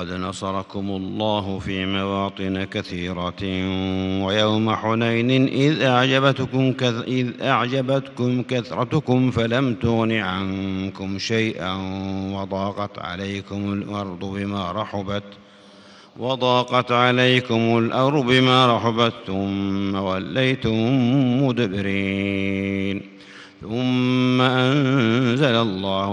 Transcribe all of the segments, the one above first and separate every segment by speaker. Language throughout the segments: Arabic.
Speaker 1: لقد نصركم الله في مواطن كثيرة ويوم حنين إذ أعجبتكم, كث إذ أعجبتكم كثرتكم فلم تغن عنكم شيئا وضاقت عليكم الأرض بما رحبت وضاقت عليكم الأرض بما رحبت ثم وليتم مدبرين ثم أنزل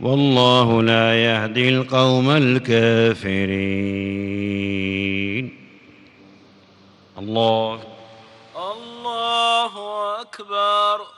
Speaker 1: والله لا يهدي القوم الكافرين. الله.
Speaker 2: الله أكبر.